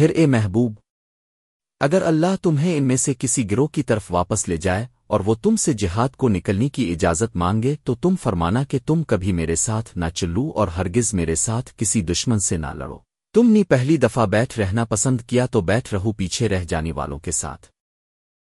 پھر اے محبوب، اگر اللہ تمہیں ان میں سے کسی گروہ کی طرف واپس لے جائے اور وہ تم سے جہاد کو نکلنے کی اجازت مانگے، تو تم فرمانا کہ تم کبھی میرے ساتھ نہ چلو اور ہرگز میرے ساتھ کسی دشمن سے نہ لڑو۔ تم نے پہلی دفعہ بیٹھ رہنا پسند کیا تو بیٹھ رہو پیچھے رہ جانے والوں کے ساتھ۔